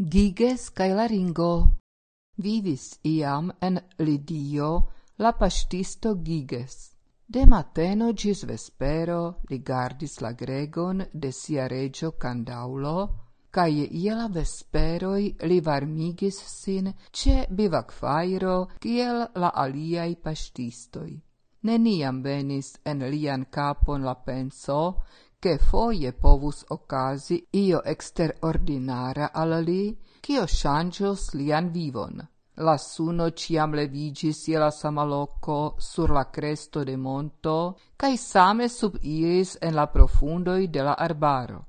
Giges cae Laringo Vivis iam en Lidio la pastisto Giges. De mateno gis vespero li gardis la gregon de sia regio Candaulo, cae ie la vesperoi li varmigis sin ce bivac fairo kiel la aliai pastistoi. Neniam venis en lian capon la penso che foie povus ocasi io exterordinara al li, cio changios lian vivon. La suno ciam levigis je la sama loco sur la cresto de monto, cae same sub iris en la profundoi de la arbaro.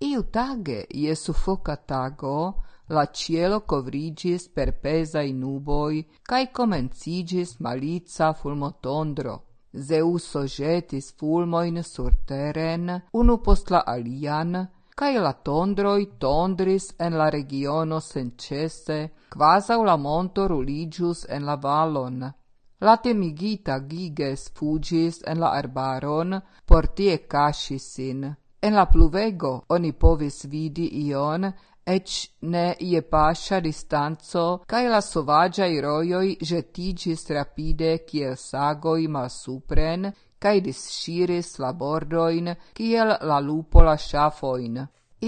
Iu tage, je sufoca tago, la cielo covrigis per pesai nuboi, cae comencigis malica fulmotondro, Zeuso jetis fulmoin sur teren, unu post la alian, cae la tondroi tondris en la regiono sencese, quasau la monto ruligius en la valon. La temigita giges fugis en la arbaron, portie cascisin. En la pluvego oni povis vidi ion ec ne ie pascia distanzo, cae la sovagiai roioi getigis rapide kiel sagoi malsupren, cae disciris la bordoin kiel la lupo la shafoin.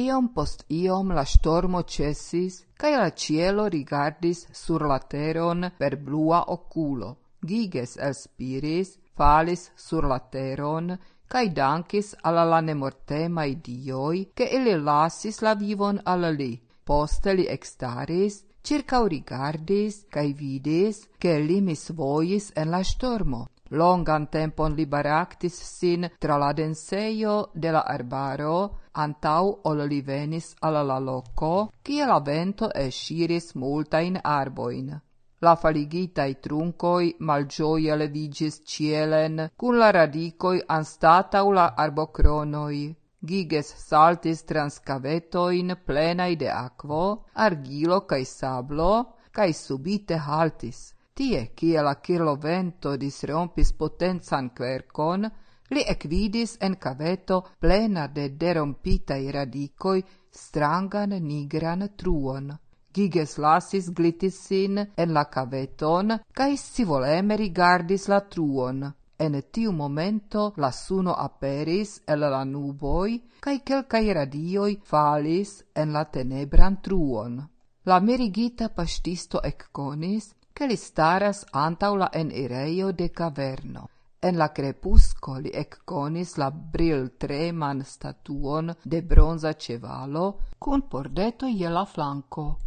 Iom post iom la stormo cessis, cae la cielo rigardis sur la teron per blua oculo. Giges elspiris, falis sur la teron, cae dankis alla la nemortemai dioi, che ele lasis la vivon alla li. Poste li extaris, circa rigardis, cae vidis, che li misvois en la stormo. Longan tempon li baractis sin tra la denseio de la arbaro, antau ol li venis alla la loco, cia la vento esciris multain arboin. La faligitai truncoi malgioia levigis cielen, cun la radicoi anstatau la arbocronoi. Giges saltis trans cavetoin plenai de aquo, argilo cae sablo, cae subite haltis. Tie, cia la kirlo vento disrompis potenzan quercon, li equidis en caveto plena de derompitai radicoi strangan nigran truon. Giges lasis glitis sin en la caveton, cae scivoleme rigardis la truon. En tiu momento la suno aperis el la nuboi, cae quelcae radioi falis en la tenebran truon. La merigita pastisto ecconis, che li staras antaula en ireio de caverno. En la crepusco li ecconis la bril treman statuon de bronza cevalo, cun pordeto je la flanco.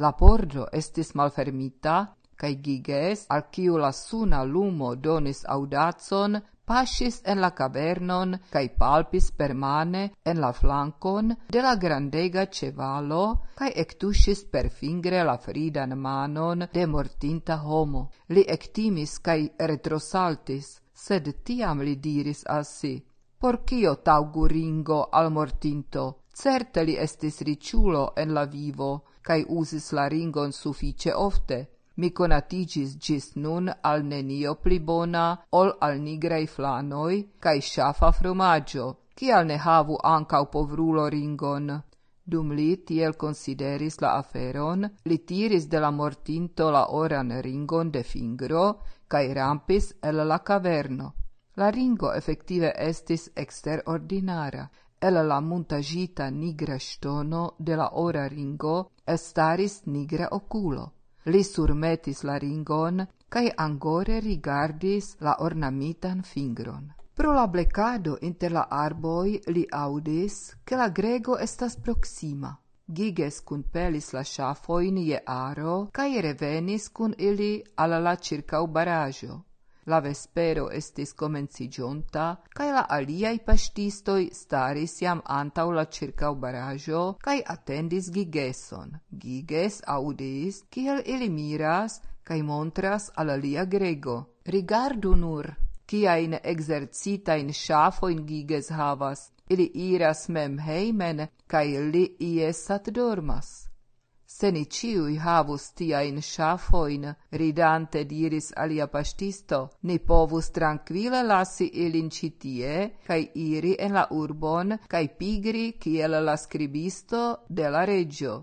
La porgio estis malfermita, cae Giges, al ciu la suna lumo donis audazon, pasis en la cavernon cae palpis permane en la flancon de la grandega cevalo cae ectusis per fingre la fridan manon de mortinta homo. Li ectimis cae retrosaltis, sed tiam li diris al si, por cio taugu ringo al mortinto? Certe li estis riciulo en la vivo, cae usis la ringon suffice ofte. Mi conatigis gis nun al nenio pli bona ol al nigrei flanoi cae shafa frumaggio, cial ne havu ancau povrulo ringon. Dum li tiel consideris la aferon, li tiris de la mortinto la oran ringon de fingro, cae rampis el la caverno. La ringo effective estis exterordinara, El la montagita nigra stono de la ora ringo estaris nigra oculo. Li surmetis la ringon cae angore rigardis la ornamitan fingron. Pro la blecado inter la arboi li audis che la grego estas proxima. Giges cun pelis la shafoin je aro, cae revenis cun ili alla la circau barajo. La vespero estis comenciĝonta, cae la aliai paŝtistoj staris iam antau la circau barajo, cae atendis Gigeson. Giges audis, kiel ili miras cae montras al alia grego. Rigardu nur, kiajn ekzercitajn ŝafojn Giges havas. Ili iras mem heimen, cae li iesat dormas se ni ciui havus tiain schafoin, ridante diris alia pastisto, ni povus tranquille lasi ilin citie, cae iri en la urbon, cae pigri kiel la scribisto de la regio.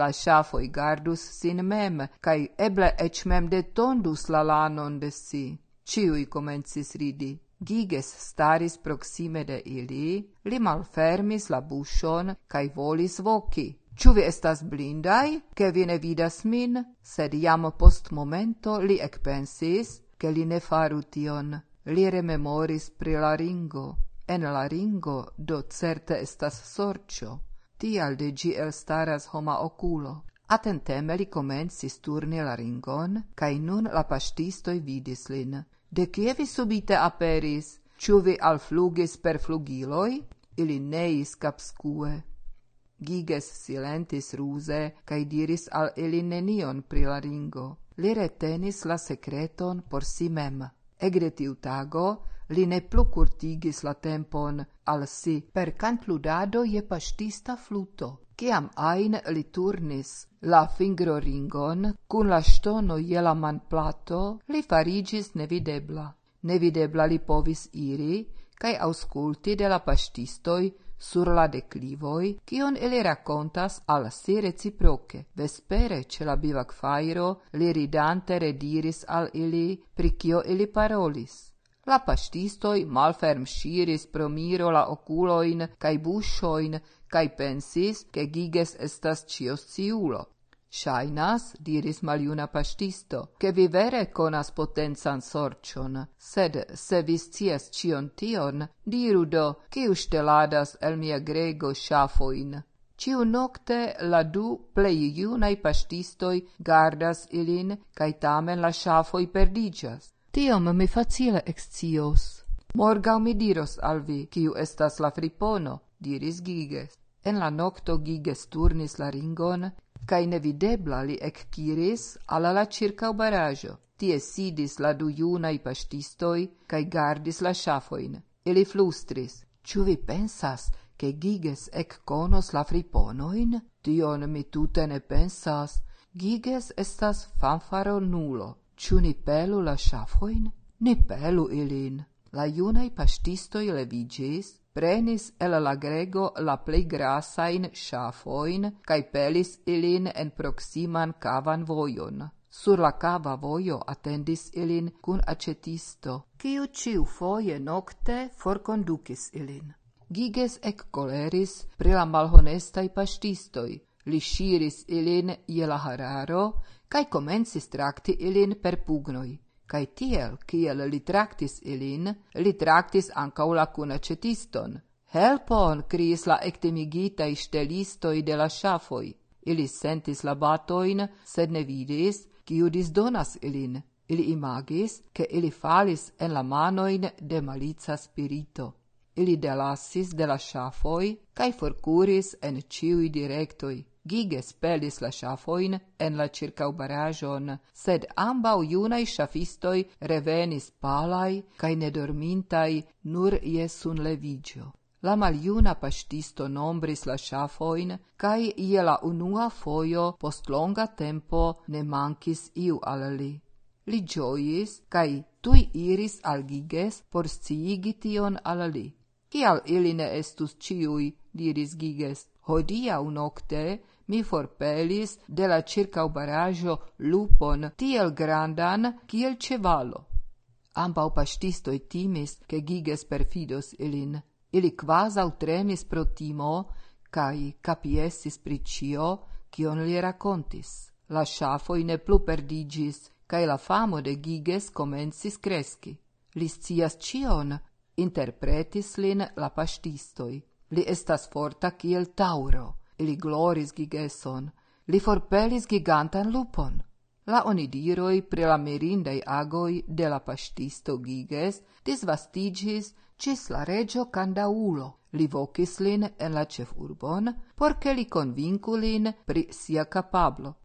La schafoi gardus sin mem, cae eble ec mem detondus la lanon de si. Ciui comencis ridi. Giges staris proxime de ili, li malfermis la buŝon cae volis voci. Ĉu vi estas blindai, ke vi ne vidas min? Sed jam post momento li ekpensis, ke li ne faru tion. Li rememoris pri la ringo. En la ringo do certe estas sorcio. Tial de gi elstaras homa oculo. Atenteme li comencis turni la ringon, kai nun la pastistoi vidis lin. De kie vi subite aperis? Ĉu vi alflugis per flugiloi? Ili neis capscue. Giges silentis ruse, cae diris al ili nenion pri la ringo. Li retenis la secreton por si mem. Egre tiu tago, li ne plu curtigis la tempon al si per cantludado je pastista fluto. Ciam ain li turnis la fingro ringon, cun la stono je la man plato, li farigis nevidebla. Nevidebla li povis iri, cae ausculti de la pastistoi sur la declivoi, cion ili racontas al si reciproce. Vespere, ce la bivac fairo, li ridante rediris al ili, pri cio ili parolis. La pastistoi malferm shiris pro miro la oculoin, cae buŝojn cae pensis, ke Giges estas cios ciulo, Shainas, diris maljuna pastisto, che vi vere conas potenzan sorcion, sed se vi scias cion tion, diru do, ciu steladas el mia grego shafoin. Ciu nocte la du plei iunai pastistoi gardas ilin, cae tamen la shafoi perdigas. Tiom mi facile excios. Morgau mi diros al vi, ciu estas la fripono, diris Giges. En la nocto giges turnis la ringon, cae nevidebla li ecciris alla la circa barajo. Tie sidis la du iunai pastistoi, cae gardis la shafoin. Ili flustris, «Ciu vi pensas che Giges ec conos la friponoin?» «Tion mi tute ne pensas. Giges estas fanfaro nulo. Ciu ni pelu la shafoin?» «Ni pelu ilin!» La iunai pastistoi levigis, prenis el la grego la plei grasain shafoin, cae pelis ilin en proximan cavan voion. Sur la cava voio attendis ilin cun acetisto, ciu ciu foie nocte forconducis ilin. Giges ec coleris pri la malhonestai pastistoi, li sciris ilin je la hararo, cae comensis tracti ilin per pugnoi cae tiel, kiel li tractis ilin, li tractis ancau la kunacetiston. Helpon! criis la ectimigitai stelistoi de la shafoi. Ili sentis la batoin, sed ne vidis, ciu disdonas ilin. Ili imagis, ke ili falis en la manoin de malica spirito. Ili delassis de la shafoi, cae forcuris en ciui directoi giges pelis la shafoin en la ĉirkaŭbaraĵon, sed ambau iunai shafistoi revenis palai cae nedormintai nur iesun levigio. La maliuna pastisto nombris la shafoin, cae ie la unua foio post longa tempo ne mancis iu al li. Li ĝojis tui iris al Giges por sciigi tion al li. Kial ili ne estus ciui, diris Giges, hodia unocte, mi forpelis de la circau barajo lupon tiel grandan kiel cevalo. Ambau pastistoi timis, che giges perfidos ilin. Ili quasau tremis pro timo, cae capiessis pricio, cion li racontis. La shafoi ne plu perdigis, cae la famo de giges comensis cresci. Li scias cion, interpretis lin la pastistoi. Li estas forta kiel tauro Ili gloris gigeson, li forpelis gigantan lupon. La onidiroi pri la merindei agoi de la pastisto Giges disvastigis cis la regio Candaulo. Li vocis lin en la cef urbon, porce li convincu lin pri sia capablo.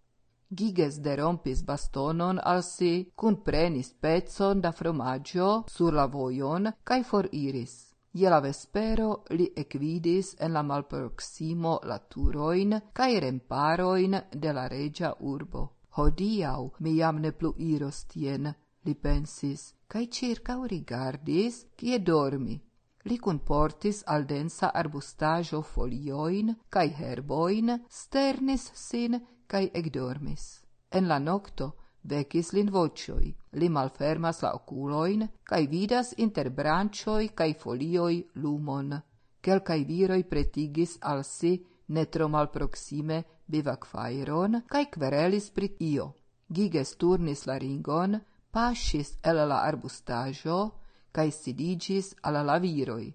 Giges derompis bastonon al si, cun prenis pezzon da fromaggio sur la voion, cae foriris. Je la vespero li equidis en la malproximo la turoin cae remparoin de la regia urbo. Hodiau mi jam ne plu iros tien, li pensis, cae circa rigardis, cie dormi. Li kunportis al densa arbustajo folioin cae herboin, sternis sin cae ec dormis. En la nocto, vecis lin vocioi. Li malfermas la oculoin, cae vidas inter brancioi cae folioi lumon. Quelcae viroi pretigis al si netro malproxime bivac fairon, cae querelis prit io. Giges turnis la ringon, pascis el la arbustajo, cae sidigis alla la viroi.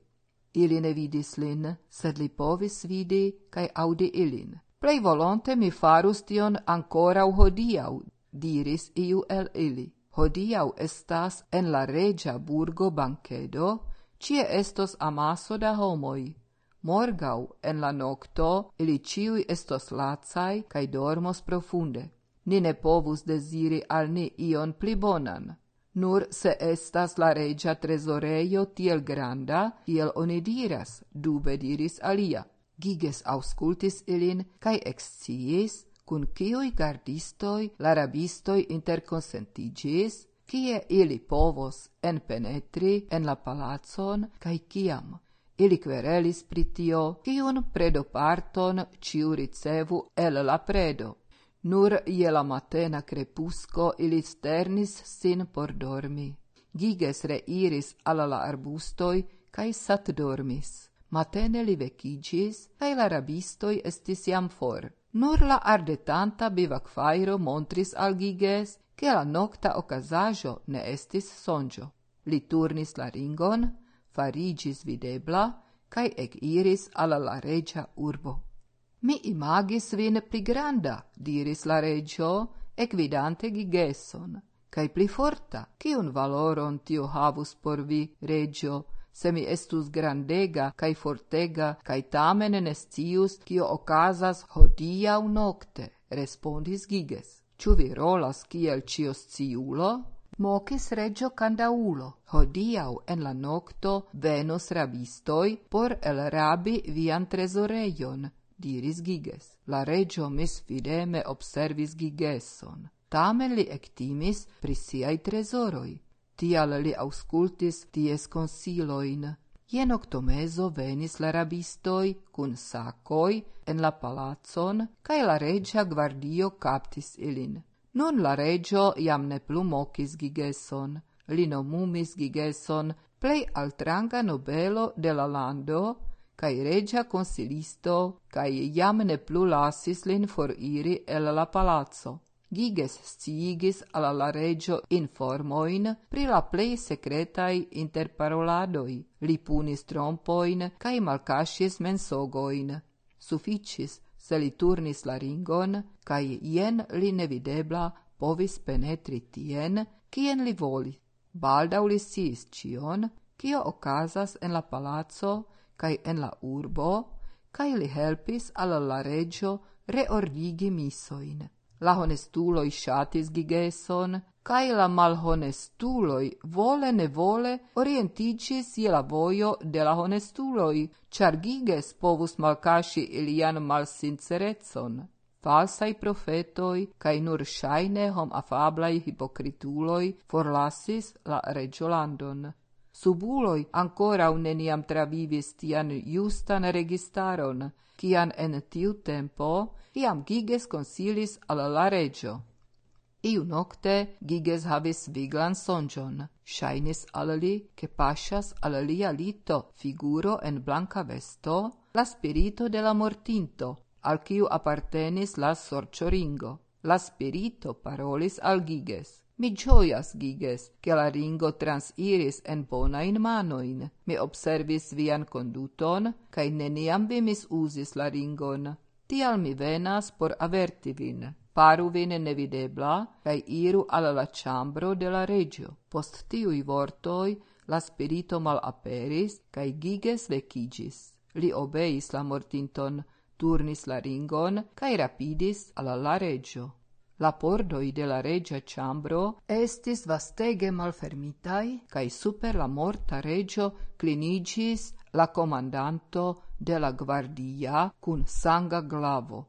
Ili ne vidis lin, sed li povis vidi cae audi ilin. Plei volonte mi farus tion ancora hodiau, diris iu el ili. Hodiau estas en la regia burgo bankedo, cie estos amaso da homoi. Morgau, en la nocto, ili ciui estos lacai, cae dormos profunde. Ni ne povus desiri al ni ion pli bonan. Nur se estas la regia tresoreio tiel granda, tiel oni diras, dube diris alia. Giges auscultis ilin, cae exciis, cun cioi gardistoi la rabistoi interconsentigis, cie ili povos en penetri en la palacon, cae ciam ili querelis pritio, cion predoparton ciu ricevu el la predo. Nur je la matena crepusco ili sternis sin por dormi. Giges reiris al la arbustoi, cae sat dormis. Matene li vecigis, cae la rabistoi estis jam for. Nur la ardetanta bivacfairo montris al Giges che la nocta ocasajo ne estis sonjo. Li turnis la ringon, farigis videbla, cae ec iris alla la regia urbo. Mi imagis vin pli granda, diris la regio, ec vidante Gigeson, cae pli forta, cion valoron tio havus por vi, regio, se mi estus grandega cae fortega, cae tamen ne scius cio ocasas hodiau nocte, respondis Giges. Ciu vi rolas kiel cio sciulo? Mocis regio candaulo, hodiau en la nocto venos rabistoi por el rabi vian tresoreion, diris Giges. La regio misfideme observis Gigeson. Tamen li ectimis pri siai tresoroi, tial li auscultis ties consiloin. Ien octomeso venis la rabistoi cun sacoi en la palazzon, cae la regia guardio captis ilin. Nun la regio iam ne plu mocis Gigeson, li nomumis Gigeson plei altranga nobelo de la lando, cae regia consilisto, cae iam ne plu lasis lin foriri el la palazzo. Giges sciigis alla la regio informoin pri la plei secretai interparoladoi, li punis trompoin cae malcasis mensogoin. Sufficis se li turnis la ringon, cae ien li nevidebla povis penetri tien, cien li voli. Baldau li sciis cion, cio ocasas en la palazzo cae en la urbo, cae li helpis alla la regio reordigi misoin la honestuloi shatis gigeson, cae la malhonestuloi vole ne vole orientigis je la vojo de la honestuloi, char giges povus malcashi ilian malsincerezon. Falsai profetoi, cae nur shaine hom afablai hipocrituloi forlasis la regiolandon subuloi ancora neniam travivis tian justan registaron, kian en tiu tempo iam Giges consilis al la regio. Iu nocte Giges havis viglan sonjon, Shainis al li, che pascias al lia lito figuro en blanca vesto, la spirito de la mortinto, al kiu appartenis la sorcioringo. La spirito parolis al Giges. Mi gioias, Giges, che la ringo transiris en bonain manoin. Mi observis vian conduton, cae neniam vi misusis la ringon. Tial mi venas por averti vin. Paru vin nevidebla, cae iru alla la chambro de la regio. Post tiui vortoi, la spirito mal aperis, cae Giges vecigis. Li obeis la mortinton, turnis la ringon, cae rapidis alla la regio. La pordoi de la regia chambro estis vastege malfermitai, cae super la morta regio clinigis la comandanto de la guardia cun sanga glavo.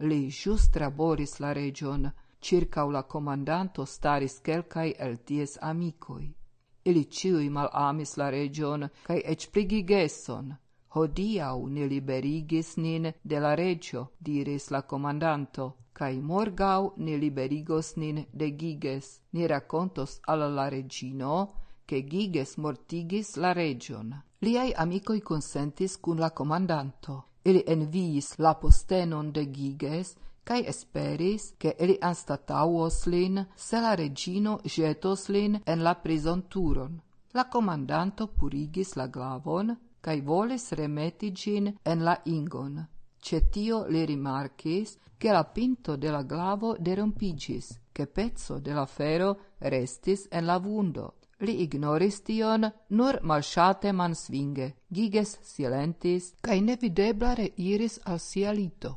Li just laboris la region, circau la comandanto staris quelcae el ties amicoi. Ili ciui malamis la region, cae ec prigigeson. Hodiau ne liberigis nin de la regio, diris la comandanto cae morgau ne liberigos nin de Giges, ni racontos al la regino, che Giges mortigis la region. Liai amicoi consentis cun la comandanto. Ili enviis la postenon de Giges, cae esperis che ili anstatauos lin se la regino jetos lin en la prisonturon. La comandanto purigis la glavon, cae volis remeti gin en la ingon. Cetio li rimarcis che la pinto de la glavo derompigis, che pezzo de la fero restis en la vundo. Li ignoris tion nur malsate man svinge, giges silentis, cae nevidebla reiris al sia lito.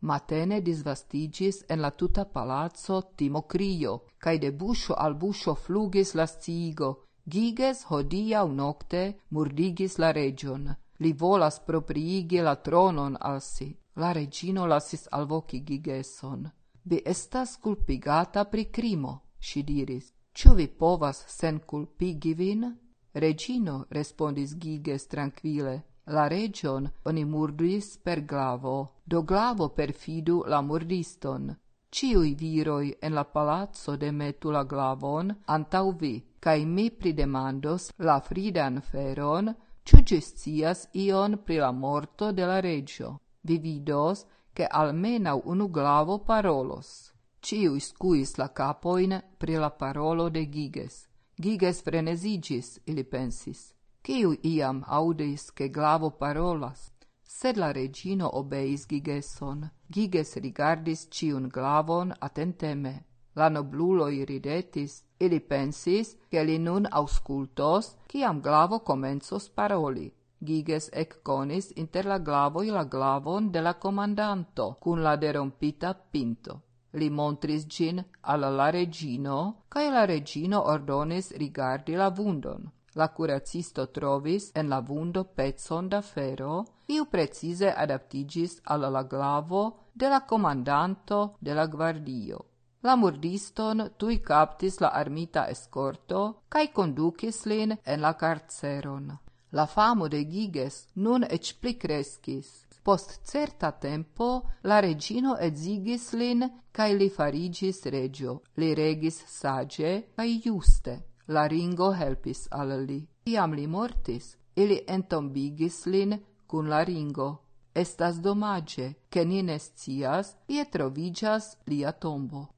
Matene disvastigis en la tuta palazzo timo crio, cae de buscio al buscio flugis la sciigo, Giges hodiau nocte murdigis la region, Li volas propriigi la tronon al si. La regino lasis alvoki Gigeson. Vi estas culpigata pri crimo, si diris. Ciu vi povas sen culpigi vin? Regino, respondis Giges tranquile, la region oni murdis per glavo, do glavo perfidu la murdiston. Ciui viroi en la palazzo demetu la glavon antau vi, cae mi pridemandos la fridan feron Ciu ci scias ion pri la morto de la regio? Vi vidos, che almenau unu glavo parolos. Ciui scuis la capoin pri la parolo de Giges. Giges frenesigis, ili pensis. Ciu iam audis che glavo parolas? Sed la regino obeis Gigeson. Giges rigardis ciun glavon atenteme. La nobluloi ridetis, Ili pensis, che li nun auscultos, ciam glavo comensos paroli. Giges ec conis inter la glavoi la glavon de la comandanto, cun la derompita pinto. Li montris gin alla la regino, cae la regino ordonis rigardi la vundon. La curacisto trovis en la vundo pezzon da fero, iu precise adaptigis alla la glavo de la comandanto de la guardio. La murdiston tui captis la armita escorto cae conducis lin en la carceron. La famo de Giges nun ec pli crescis. Post certa tempo la regino exigis lin cae li farigis regio. Li regis sage cae juste. La ringo helpis al li. Iam li mortis, ili entombigis lin cun la ringo. Estas domage, che ni ne scias, pie trovigas lia tombo.